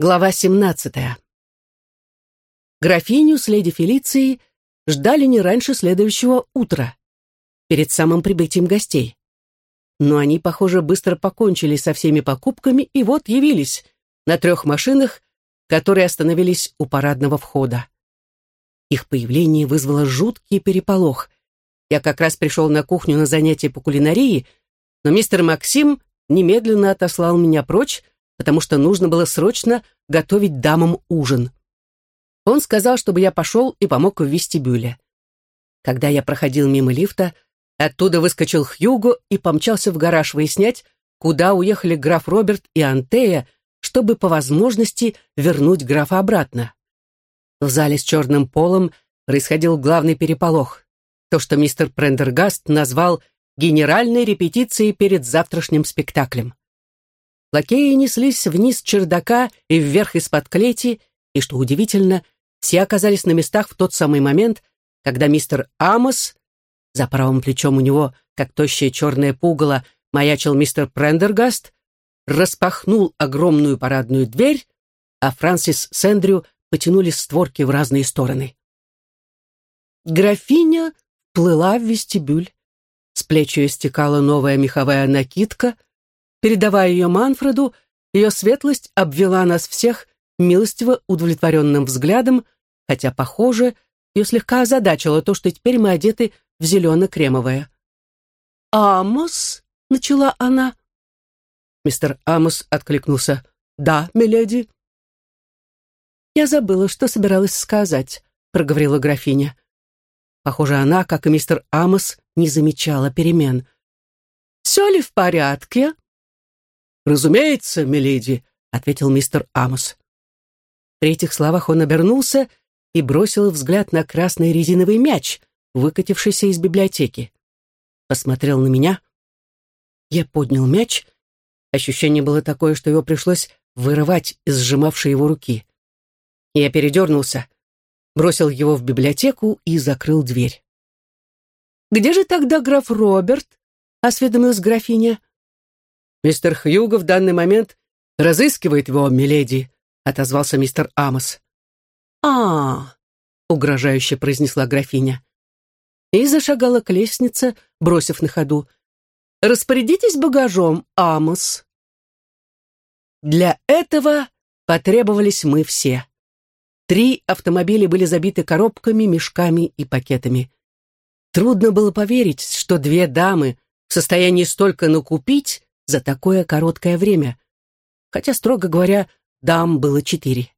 Глава 17. Графиню с леди Фелицией ждали не раньше следующего утра, перед самым прибытием гостей. Но они, похоже, быстро покончили со всеми покупками и вот явились на трех машинах, которые остановились у парадного входа. Их появление вызвало жуткий переполох. Я как раз пришел на кухню на занятия по кулинарии, но мистер Максим немедленно отослал меня прочь, потому что нужно было срочно готовить дамам ужин. Он сказал, чтобы я пошел и помог в вестибюле. Когда я проходил мимо лифта, оттуда выскочил Хьюго и помчался в гараж выяснять, куда уехали граф Роберт и Антея, чтобы по возможности вернуть графа обратно. В зале с черным полом происходил главный переполох. То, что мистер Прендергаст назвал генеральной репетицией перед завтрашним спектаклем. Лакеи неслись вниз чердака и вверх из-под клети, и, что удивительно, все оказались на местах в тот самый момент, когда мистер Амос, за правым плечом у него, как тощее черное пугало, маячил мистер Прендергаст, распахнул огромную парадную дверь, а Франсис с Эндрю потянули створки в разные стороны. Графиня плыла в вестибюль. С плеч стекала новая меховая накидка — Передавая ее Манфреду, ее светлость обвела нас всех милостиво удовлетворенным взглядом, хотя, похоже, ее слегка озадачило то, что теперь мы одеты в зелено-кремовое. «Амос?» — начала она. Мистер Амос откликнулся. «Да, миледи». «Я забыла, что собиралась сказать», — проговорила графиня. Похоже, она, как и мистер Амос, не замечала перемен. «Все ли в порядке?» «Разумеется, миледи», — ответил мистер Амос. При этих словах он обернулся и бросил взгляд на красный резиновый мяч, выкатившийся из библиотеки. Посмотрел на меня. Я поднял мяч. Ощущение было такое, что его пришлось вырывать из сжимавшей его руки. Я передернулся, бросил его в библиотеку и закрыл дверь. «Где же тогда граф Роберт?» — осведомилась графиня. «Мистер Хьюго в данный момент разыскивает его, миледи», — отозвался мистер Амос. а, угрожающе произнесла графиня. И зашагала к лестнице, бросив на ходу. «Распорядитесь багажом, Амос». Для этого потребовались мы все. Три автомобиля были забиты коробками, мешками и пакетами. Трудно было поверить, что две дамы в состоянии столько накупить за такое короткое время. Хотя, строго говоря, дам было четыре.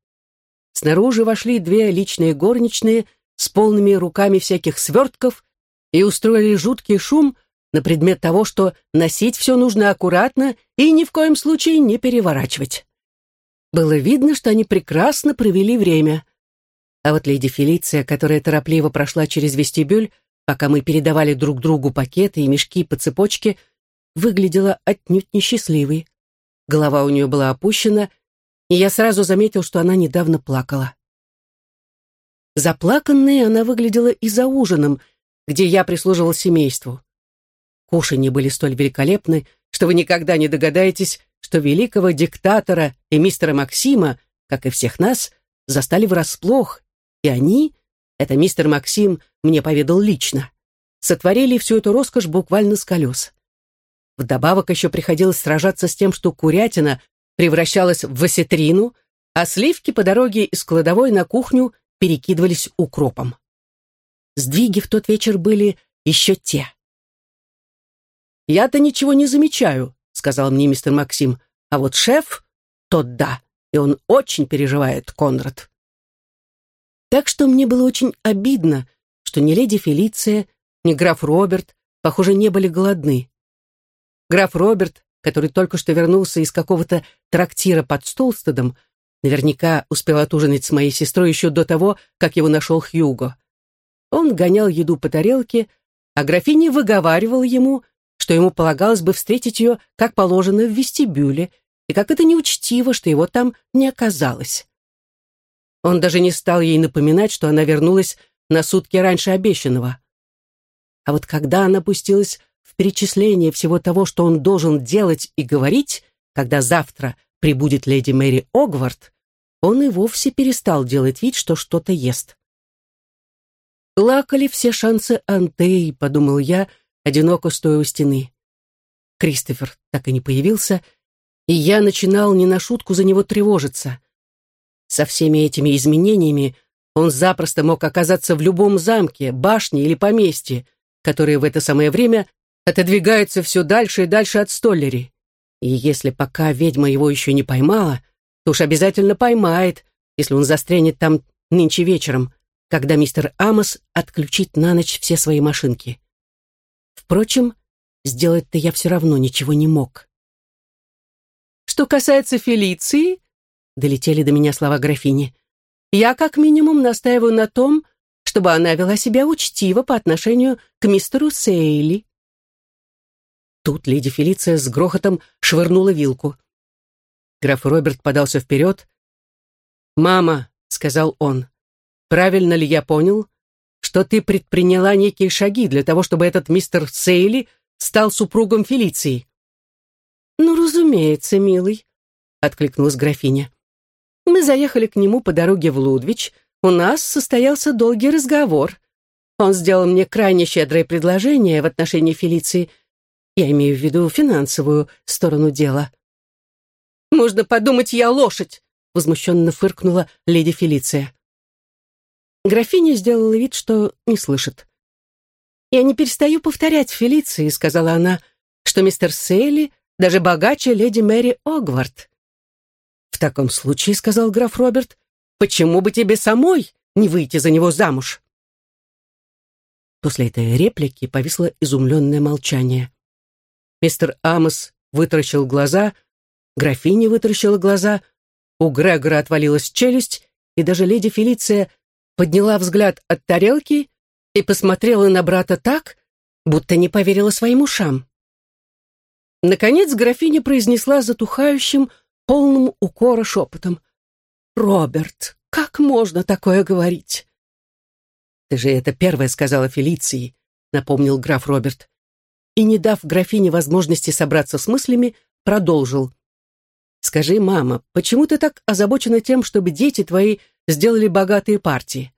Снаружи вошли две личные горничные с полными руками всяких свертков и устроили жуткий шум на предмет того, что носить все нужно аккуратно и ни в коем случае не переворачивать. Было видно, что они прекрасно провели время. А вот леди Фелиция, которая торопливо прошла через вестибюль, пока мы передавали друг другу пакеты и мешки по цепочке, выглядела отнюдь несчастливой. Голова у нее была опущена, и я сразу заметил, что она недавно плакала. Заплаканной она выглядела и за ужином, где я прислуживал семейству. Кушанья были столь великолепны, что вы никогда не догадаетесь, что великого диктатора и мистера Максима, как и всех нас, застали врасплох, и они, это мистер Максим мне поведал лично, сотворили всю эту роскошь буквально с колес. Вдобавок еще приходилось сражаться с тем, что курятина превращалась в осетрину, а сливки по дороге из кладовой на кухню перекидывались укропом. Сдвиги в тот вечер были еще те. «Я-то ничего не замечаю», — сказал мне мистер Максим, «а вот шеф, тот да, и он очень переживает, Конрад». Так что мне было очень обидно, что ни леди Фелиция, ни граф Роберт, похоже, не были голодны. Граф Роберт, который только что вернулся из какого-то трактира под Столстедом, наверняка успел отужинать с моей сестрой еще до того, как его нашел Хьюго. Он гонял еду по тарелке, а графиня выговаривала ему, что ему полагалось бы встретить ее, как положено, в вестибюле, и как это неучтиво, что его там не оказалось. Он даже не стал ей напоминать, что она вернулась на сутки раньше обещанного. А вот когда она пустилась в перечисление всего того, что он должен делать и говорить, когда завтра прибудет леди Мэри Огвард, он и вовсе перестал делать вид, что что-то ест. «Лакали все шансы Антеи», — подумал я, одиноко стоя у стены. Кристофер так и не появился, и я начинал не на шутку за него тревожиться. Со всеми этими изменениями он запросто мог оказаться в любом замке, башне или поместье, которые в это самое время отодвигаются все дальше и дальше от Столлери. И если пока ведьма его еще не поймала, то уж обязательно поймает, если он застрянет там нынче вечером, когда мистер Амос отключит на ночь все свои машинки. Впрочем, сделать-то я все равно ничего не мог. Что касается Фелиции, долетели до меня слова графини, я как минимум настаиваю на том, чтобы она вела себя учтиво по отношению к мистеру Сейли. Тут леди Фелиция с грохотом швырнула вилку. Граф Роберт подался вперед. «Мама», — сказал он, — «правильно ли я понял, что ты предприняла некие шаги для того, чтобы этот мистер Сейли стал супругом Фелиции?» «Ну, разумеется, милый», — откликнулась графиня. «Мы заехали к нему по дороге в Лудвич. У нас состоялся долгий разговор. Он сделал мне крайне щедрое предложение в отношении Фелиции. Я имею в виду финансовую сторону дела». «Можно подумать, я лошадь!» — возмущенно фыркнула леди Фелиция. Графиня сделала вид, что не слышит. «Я не перестаю повторять Фелиции», — сказала она, «что мистер Сейли даже богаче леди Мэри Огвард». «В таком случае», — сказал граф Роберт, «почему бы тебе самой не выйти за него замуж?» После этой реплики повисло изумленное молчание. Мистер Амос вытаращил глаза, графиня вытаращила глаза, у Грегора отвалилась челюсть, и даже леди Фелиция подняла взгляд от тарелки и посмотрела на брата так, будто не поверила своим ушам. Наконец графиня произнесла затухающим, полным укора шепотом. «Роберт, как можно такое говорить?» «Ты же это первое сказала Фелиции», — напомнил граф Роберт. И, не дав графине возможности собраться с мыслями, продолжил. «Скажи, мама, почему ты так озабочена тем, чтобы дети твои сделали богатые партии?»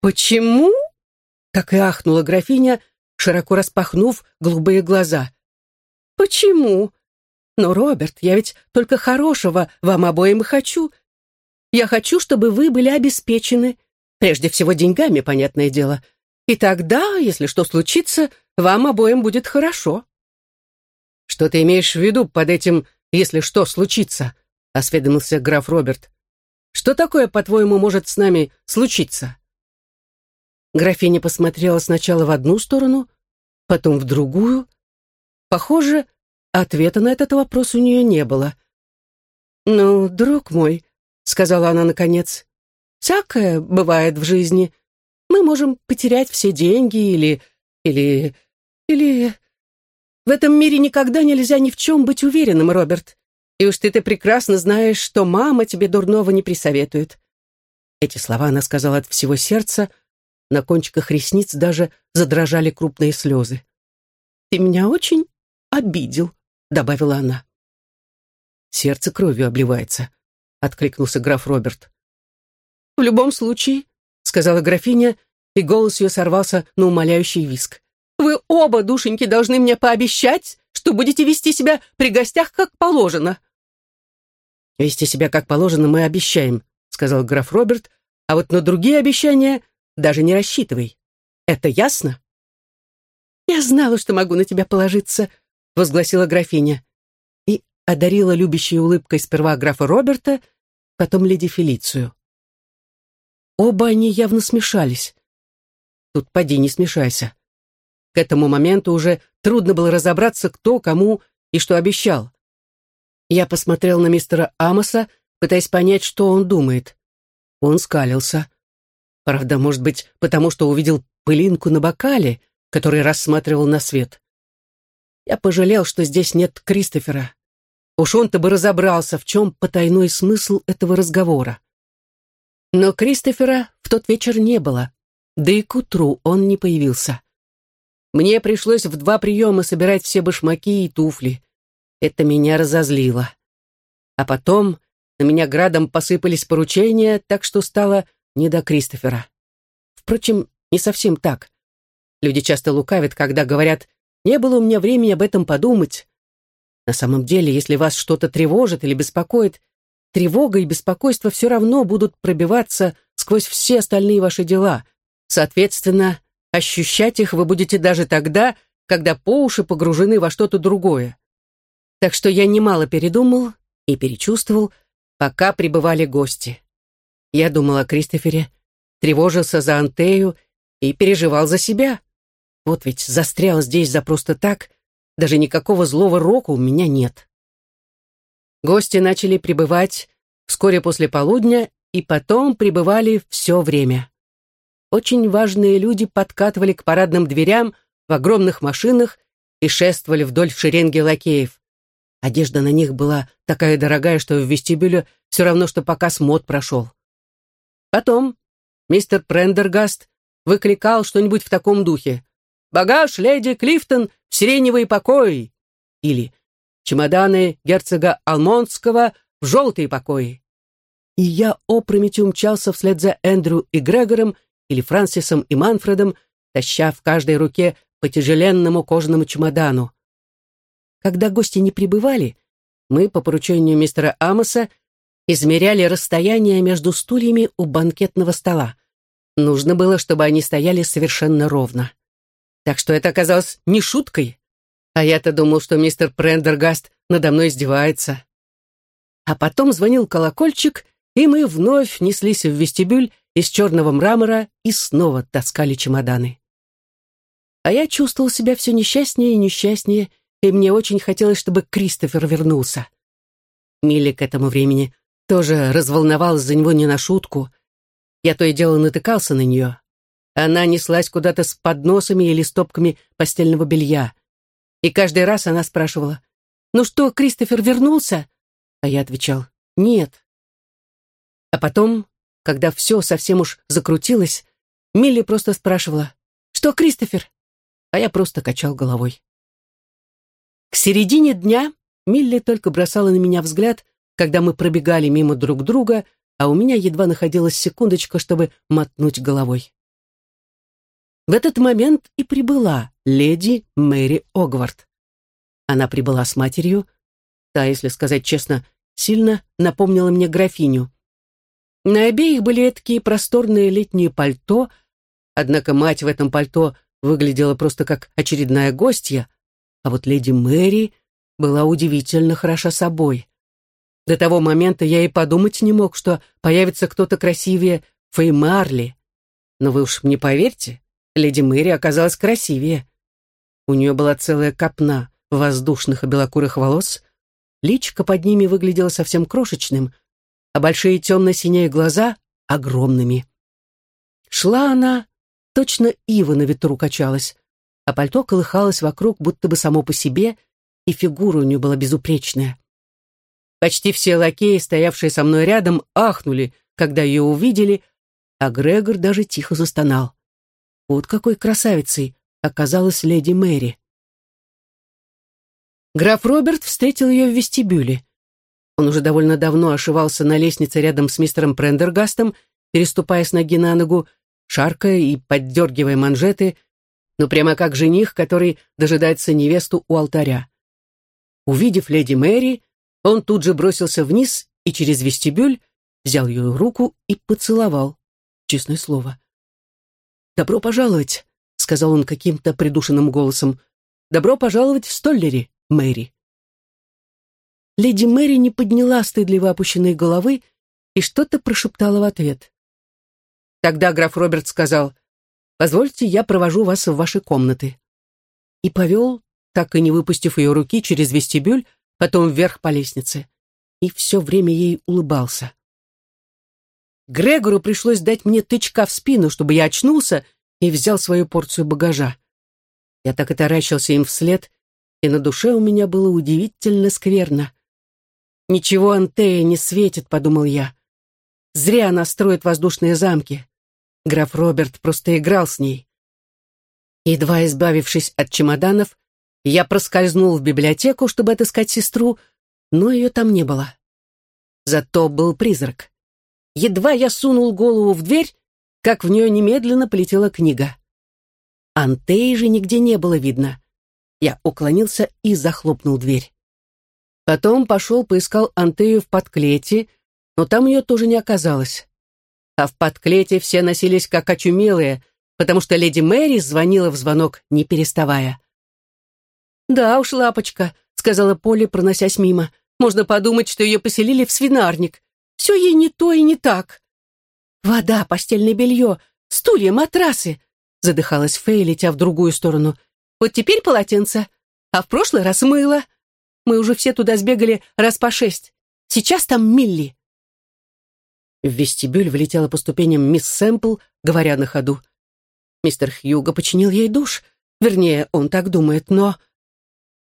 «Почему?» — так и ахнула графиня, широко распахнув голубые глаза. «Почему? Но, Роберт, я ведь только хорошего вам обоим хочу. Я хочу, чтобы вы были обеспечены, прежде всего деньгами, понятное дело. И тогда, если что случится, вам обоим будет хорошо». «Что ты имеешь в виду под этим, если что случится?» — осведомился граф Роберт. «Что такое, по-твоему, может с нами случиться?» Графиня посмотрела сначала в одну сторону, потом в другую. Похоже, ответа на этот вопрос у нее не было. «Ну, друг мой», — сказала она наконец, — «всякое бывает в жизни. Мы можем потерять все деньги или... или... или... В этом мире никогда нельзя ни в чем быть уверенным, Роберт. И уж ты-то прекрасно знаешь, что мама тебе дурного не присоветует». Эти слова она сказала от всего сердца, — на кончиках ресниц даже задрожали крупные слезы. «Ты меня очень обидел», — добавила она. «Сердце кровью обливается», — откликнулся граф Роберт. «В любом случае», — сказала графиня, и голос ее сорвался на умоляющий виск. «Вы оба, душеньки, должны мне пообещать, что будете вести себя при гостях как положено». «Вести себя как положено мы обещаем», — сказал граф Роберт, «а вот на другие обещания даже не рассчитывай. Это ясно?» «Я знала, что могу на тебя положиться», — возгласила графиня. И одарила любящей улыбкой сперва графа Роберта, потом леди Фелицию. Оба они явно смешались. Тут поди не смешайся. К этому моменту уже трудно было разобраться, кто кому и что обещал. Я посмотрел на мистера Амоса, пытаясь понять, что он думает. Он скалился. Правда, может быть, потому что увидел пылинку на бокале, который рассматривал на свет. Я пожалел, что здесь нет Кристофера. Уж он-то бы разобрался, в чем потайной смысл этого разговора. Но Кристофера в тот вечер не было, да и к утру он не появился. Мне пришлось в два приема собирать все башмаки и туфли. Это меня разозлило. А потом на меня градом посыпались поручения, так что стало не до Кристофера. Впрочем, не совсем так. Люди часто лукавят, когда говорят «не было у меня времени об этом подумать». На самом деле, если вас что-то тревожит или беспокоит, тревога и беспокойство все равно будут пробиваться сквозь все остальные ваши дела. Соответственно, ощущать их вы будете даже тогда, когда по уши погружены во что-то другое. Так что я немало передумал и перечувствовал, пока прибывали гости. Я думал о Кристофере, тревожился за Антею и переживал за себя. Вот ведь застрял здесь за просто так, даже никакого злого рока у меня нет. Гости начали прибывать вскоре после полудня и потом прибывали все время. Очень важные люди подкатывали к парадным дверям в огромных машинах и шествовали вдоль шеренги лакеев. Одежда на них была такая дорогая, что в вестибюле все равно, что показ мод прошел. Потом мистер Прендергаст выкликал что-нибудь в таком духе. «Багаж леди Клифтон в сиреневые покои!» Или «Чемоданы герцога Алмонского в желтые покои!» И я опрометью умчался вслед за Эндрю и Грегором или Франсисом и Манфредом, таща в каждой руке по тяжеленному кожаному чемодану. Когда гости не прибывали, мы, по поручению мистера Амоса, измеряли расстояние между стульями у банкетного стола. Нужно было, чтобы они стояли совершенно ровно. Так что это оказалось не шуткой. А я-то думал, что мистер Прендергаст надо мной издевается. А потом звонил колокольчик, и мы вновь неслись в вестибюль из черного мрамора и снова таскали чемоданы. А я чувствовал себя все несчастнее и несчастнее, и мне очень хотелось, чтобы Кристофер вернулся. Милли к этому времени тоже разволновалась за него не на шутку. Я то и дело натыкался на нее. Она неслась куда-то с подносами или стопками постельного белья. И каждый раз она спрашивала, «Ну что, Кристофер вернулся?» А я отвечал, «Нет». А потом, когда все совсем уж закрутилось, Милли просто спрашивала, «Что, Кристофер?» А я просто качал головой. К середине дня Милли только бросала на меня взгляд, когда мы пробегали мимо друг друга, а у меня едва находилась секундочка, чтобы мотнуть головой. В этот момент и прибыла леди Мэри Огвард. Она прибыла с матерью, та, если сказать честно, сильно напомнила мне графиню. На обеих были такие просторные летние пальто, однако мать в этом пальто выглядела просто как очередная гостья, а вот леди Мэри была удивительно хороша собой. До того момента я и подумать не мог, что появится кто-то красивее Фэй Марли. Но вы уж мне поверьте, леди Мэри оказалась красивее. У нее была целая копна воздушных и белокурых волос, личико под ними выглядело совсем крошечным, а большие темно-синие глаза — огромными. Шла она, точно ива на ветру качалась, а пальто колыхалось вокруг, будто бы само по себе, и фигура у нее была безупречная. Почти все лакеи, стоявшие со мной рядом, ахнули, когда ее увидели, а Грегор даже тихо застонал. Вот какой красавицей оказалась леди Мэри. Граф Роберт встретил ее в вестибюле. Он уже довольно давно ошивался на лестнице рядом с мистером Прендергастом, переступая с ноги на ногу, шаркая и поддергивая манжеты, ну прямо как жених, который дожидается невесту у алтаря. Увидев леди Мэри, он тут же бросился вниз и через вестибюль взял ее руку и поцеловал. Честное слово. «Добро пожаловать», — сказал он каким-то придушенным голосом. «Добро пожаловать в Столлери, Мэри». Леди Мэри не подняла стыдливо опущенной головы и что-то прошептала в ответ. Тогда граф Роберт сказал, «Позвольте, я провожу вас в ваши комнаты». И повел, так и не выпустив ее руки, через вестибюль, потом вверх по лестнице. И все время ей улыбался. Грегору пришлось дать мне тычка в спину, чтобы я очнулся и взял свою порцию багажа. Я так и таращился им вслед, и на душе у меня было удивительно скверно. «Ничего Антея не светит», — подумал я. «Зря она строит воздушные замки. Граф Роберт просто играл с ней». Едва избавившись от чемоданов, я проскользнул в библиотеку, чтобы отыскать сестру, но ее там не было. Зато был призрак. Едва я сунул голову в дверь, как в нее немедленно полетела книга. Антеи же нигде не было видно. Я уклонился и захлопнул дверь. Потом пошел поискал Антею в подклете, но там ее тоже не оказалось. А в подклете все носились как очумелые, потому что леди Мэри звонила в звонок, не переставая. «Да уж, лапочка», — сказала Полли, проносясь мимо, «можно подумать, что ее поселили в свинарник. Все ей не то и не так». «Вода, постельное белье, стулья, матрасы», — задыхалась Фэй, летя в другую сторону. «Вот теперь полотенце, а в прошлый раз мыло. Мы уже все туда сбегали раз по шесть. Сейчас там Милли». В вестибюль влетела по ступеням мисс Сэмпл, говоря на ходу. Мистер Хьюго починил ей душ. Вернее, он так думает, но...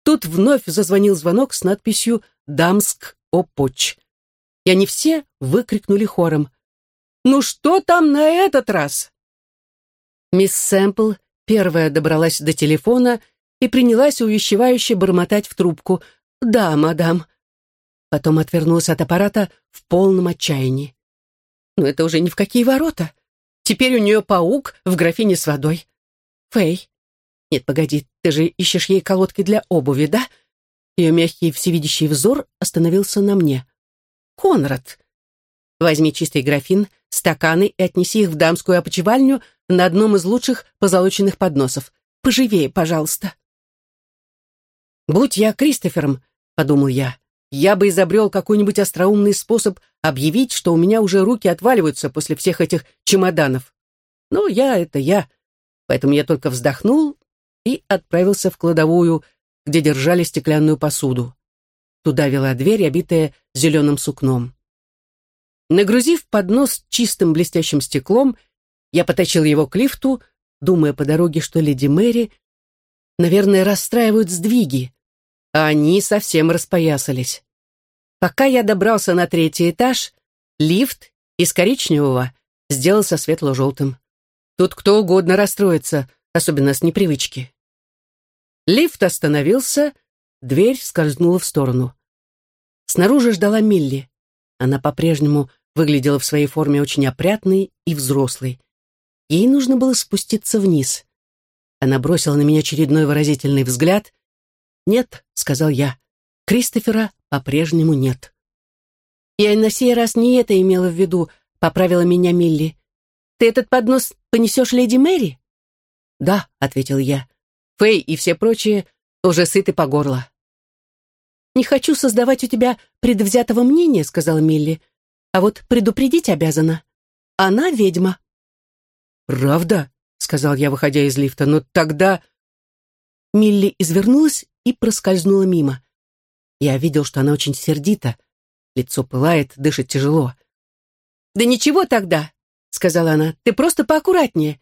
Тут вновь зазвонил звонок с надписью «Дамск Опоч». И они все выкрикнули хором. «Ну что там на этот раз?» Мисс Сэмпл первая добралась до телефона и принялась увещевающе бормотать в трубку. «Да, мадам». Потом отвернулась от аппарата в полном отчаянии. Но это уже ни в какие ворота. Теперь у нее паук в графине с водой. Фэй. Нет, погоди, ты же ищешь ей колодки для обуви, да? Ее мягкий всевидящий взор остановился на мне. Конрад. Возьми чистый графин, стаканы и отнеси их в дамскую опочивальню на одном из лучших позолоченных подносов. Поживее, пожалуйста. «Будь я Кристофером», — подумал я, я бы изобрел какой-нибудь остроумный способ объявить, что у меня уже руки отваливаются после всех этих чемоданов. Но я — это я. Поэтому я только вздохнул и отправился в кладовую, где держали стеклянную посуду. Туда вела дверь, обитая зеленым сукном. Нагрузив поднос чистым блестящим стеклом, я потащил его к лифту, думая по дороге, что леди Мэри, наверное, расстраивают сдвиги, а они совсем распоясались. Пока я добрался на третий этаж, лифт из коричневого сделался светло-желтым. Тут кто угодно расстроится, особенно с непривычки. Лифт остановился, дверь скользнула в сторону. Снаружи ждала Милли. Она по-прежнему выглядела в своей форме очень опрятной и взрослой. Ей нужно было спуститься вниз. Она бросила на меня очередной выразительный взгляд «Нет», — сказал я, — «Кристофера по-прежнему нет». «Я на сей раз не это имела в виду», — поправила меня Милли. «Ты этот поднос понесешь леди Мэри?» «Да», — ответил я. «Фэй и все прочие уже сыты по горло». «Не хочу создавать у тебя предвзятого мнения», — сказала Милли. «А вот предупредить обязана. Она ведьма». «Правда?» — сказал я, выходя из лифта. «Но тогда...» Милли извернулась и проскользнула мимо. Я видел, что она очень сердита. Лицо пылает, дышит тяжело. «Да ничего тогда», — сказала она, — «ты просто поаккуратнее.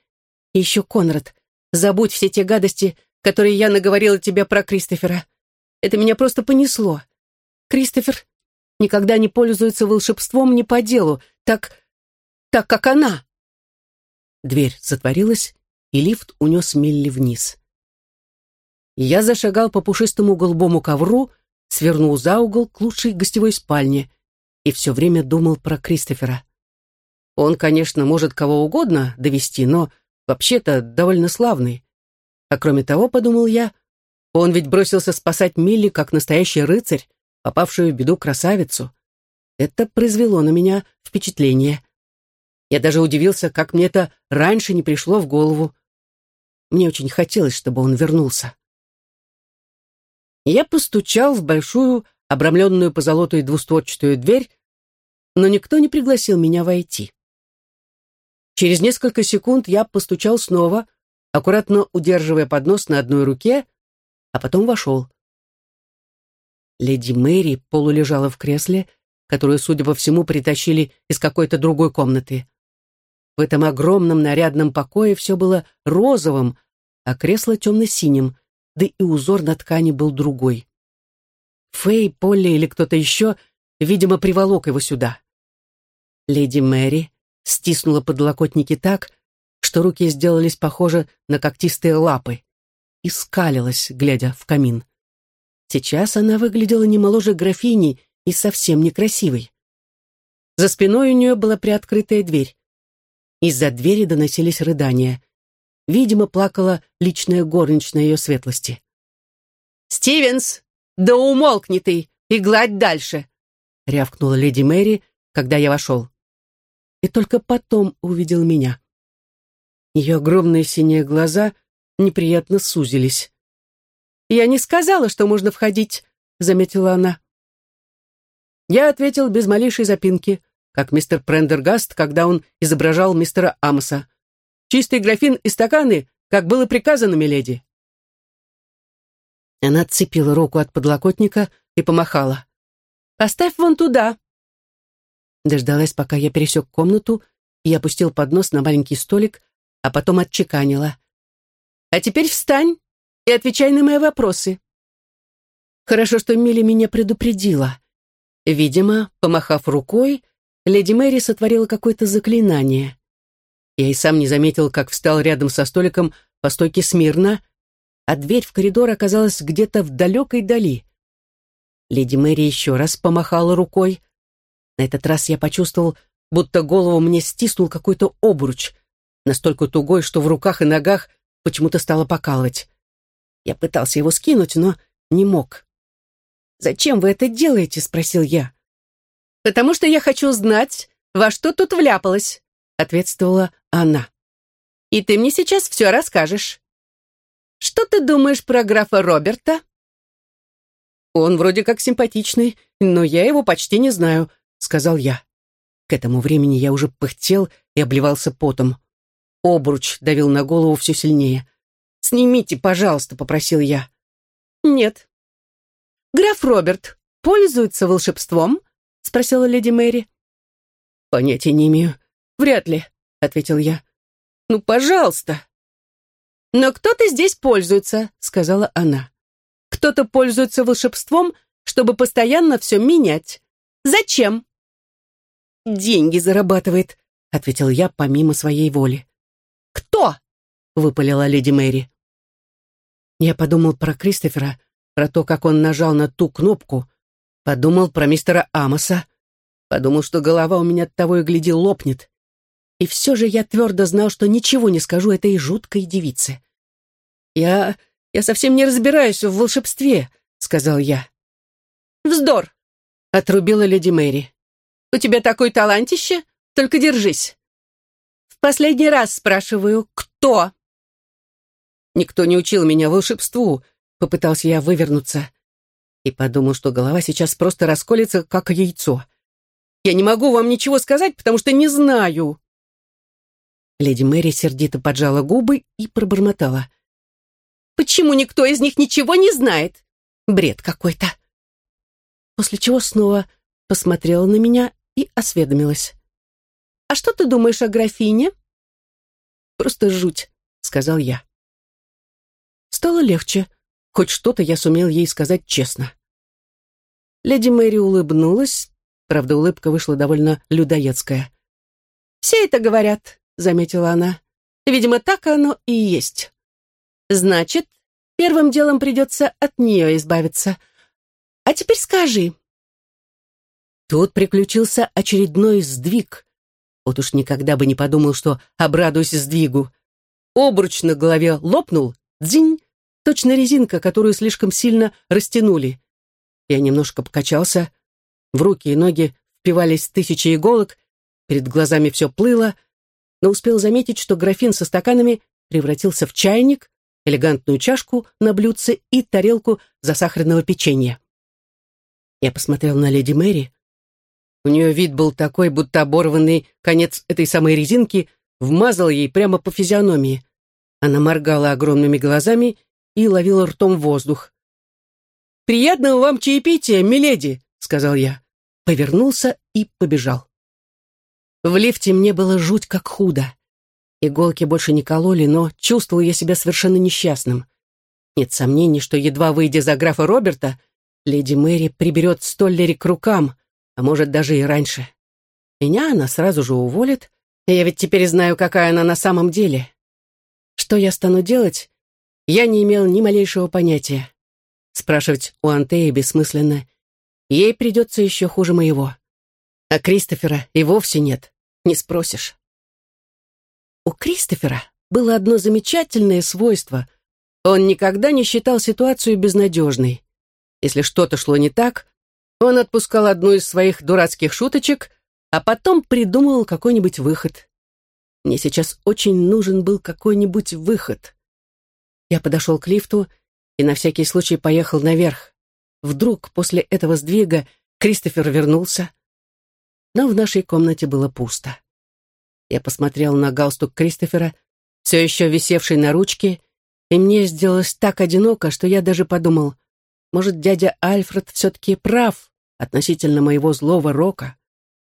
И еще, Конрад, забудь все те гадости, которые я наговорила тебе про Кристофера. Это меня просто понесло. Кристофер никогда не пользуется волшебством не по делу, так... так, как она». Дверь затворилась, и лифт унес Милли вниз. Я зашагал по пушистому голубому ковру, свернул за угол к лучшей гостевой спальне и все время думал про Кристофера. Он, конечно, может кого угодно довести, но вообще-то довольно славный. А кроме того, подумал я, он ведь бросился спасать Милли как настоящий рыцарь, попавшую в беду красавицу. Это произвело на меня впечатление. Я даже удивился, как мне это раньше не пришло в голову. Мне очень хотелось, чтобы он вернулся. Я постучал в большую, обрамленную позолотой двустворчатую дверь, но никто не пригласил меня войти. Через несколько секунд я постучал снова, аккуратно удерживая поднос на одной руке, а потом вошел. Леди Мэри полулежала в кресле, которое, судя по всему, притащили из какой-то другой комнаты. В этом огромном нарядном покое все было розовым, а кресло темно-синим, да и узор на ткани был другой. Фэй, Полли или кто-то еще, видимо, приволок его сюда. Леди Мэри стиснула подлокотники так, что руки сделались похожи на когтистые лапы, и скалилась, глядя в камин. Сейчас она выглядела не моложе графини и совсем некрасивой. За спиной у нее была приоткрытая дверь. Из-за двери доносились рыдания. Видимо, плакала личная горничная ее светлости. «Стивенс, да умолкни ты и гладь дальше!» — рявкнула леди Мэри, когда я вошел. И только потом увидел меня. Ее огромные синие глаза неприятно сузились. «Я не сказала, что можно входить», — заметила она. Я ответил без малейшей запинки, как мистер Прендергаст, когда он изображал мистера Амоса. «Чистый графин и стаканы, как было приказано, миледи». Она отцепила руку от подлокотника и помахала. «Поставь вон туда». Дождалась, пока я пересек комнату и опустил поднос на маленький столик, а потом отчеканила. «А теперь встань и отвечай на мои вопросы». Хорошо, что Милли меня предупредила. Видимо, помахав рукой, леди Мэри сотворила какое-то заклинание. Я и сам не заметил, как встал рядом со столиком по стойке смирно, а дверь в коридор оказалась где-то в далекой дали. Леди Мэри еще раз помахала рукой. На этот раз я почувствовал, будто голову мне стиснул какой-то обруч, настолько тугой, что в руках и ногах почему-то стало покалывать. Я пытался его скинуть, но не мог. «Зачем вы это делаете?» — спросил я. «Потому что я хочу знать, во что тут вляпалась», — ответствовала она. «И ты мне сейчас все расскажешь. Что ты думаешь про графа Роберта?» «Он вроде как симпатичный, но я его почти не знаю», — сказал я. К этому времени я уже пыхтел и обливался потом. Обруч давил на голову все сильнее. «Снимите, пожалуйста», — попросил я. «Нет». «Граф Роберт пользуется волшебством?» — спросила леди Мэри. «Понятия не имею. Вряд ли», — ответил я. «Ну, пожалуйста». «Но кто-то здесь пользуется», — сказала она. «Кто-то пользуется волшебством, чтобы постоянно все менять. Зачем?» «Деньги зарабатывает», — ответил я помимо своей воли. «Кто?» — выпалила леди Мэри. Я подумал про Кристофера, про то, как он нажал на ту кнопку, подумал про мистера Амоса, подумал, что голова у меня от того и гляди лопнет. И все же я твердо знал, что ничего не скажу этой жуткой девице. «Я... я совсем не разбираюсь в волшебстве», — сказал я. «Вздор!» — отрубила леди Мэри. «У тебя такой талантище? Только держись!» Последний раз спрашиваю, кто?» «Никто не учил меня волшебству», — попытался я вывернуться. И подумал, что голова сейчас просто расколется, как яйцо. «Я не могу вам ничего сказать, потому что не знаю». Леди Мэри сердито поджала губы и пробормотала. «Почему никто из них ничего не знает? Бред какой-то». После чего снова посмотрела на меня и осведомилась. «А что ты думаешь о графине?» «Просто жуть», — сказал я. Стало легче. Хоть что-то я сумел ей сказать честно. Леди Мэри улыбнулась, правда, улыбка вышла довольно людоедская. «Все это говорят», — заметила она. «Видимо, так оно и есть. Значит, первым делом придется от нее избавиться. А теперь скажи». Тут приключился очередной сдвиг, вот уж никогда бы не подумал, что обрадуюсь сдвигу. Обруч на голове лопнул, дзинь, точно резинка, которую слишком сильно растянули. Я немножко покачался, в руки и ноги впивались тысячи иголок, перед глазами все плыло, но успел заметить, что графин со стаканами превратился в чайник, элегантную чашку на блюдце и тарелку засахаренного печенья. Я посмотрел на леди Мэри, у нее вид был такой, будто оборванный конец этой самой резинки вмазал ей прямо по физиономии. Она моргала огромными глазами и ловила ртом воздух. «Приятного вам чаепития, миледи!» — сказал я. Повернулся и побежал. В лифте мне было жуть как худо. Иголки больше не кололи, но чувствовал я себя совершенно несчастным. Нет сомнений, что, едва выйдя за графа Роберта, леди Мэри приберет Столлери к рукам, а может, даже и раньше. Меня она сразу же уволит, я ведь теперь знаю, какая она на самом деле. Что я стану делать, я не имел ни малейшего понятия. Спрашивать у Антеи бессмысленно. Ей придется еще хуже моего. А Кристофера и вовсе нет, не спросишь. У Кристофера было одно замечательное свойство. Он никогда не считал ситуацию безнадежной. Если что-то шло не так, он отпускал одну из своих дурацких шуточек, а потом придумывал какой-нибудь выход. Мне сейчас очень нужен был какой-нибудь выход. Я подошел к лифту и на всякий случай поехал наверх. Вдруг после этого сдвига Кристофер вернулся, но в нашей комнате было пусто. Я посмотрел на галстук Кристофера, все еще висевший на ручке, и мне сделалось так одиноко, что я даже подумал, может, дядя Альфред все-таки прав относительно моего злого рока.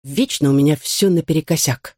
Вечно у меня все наперекосяк.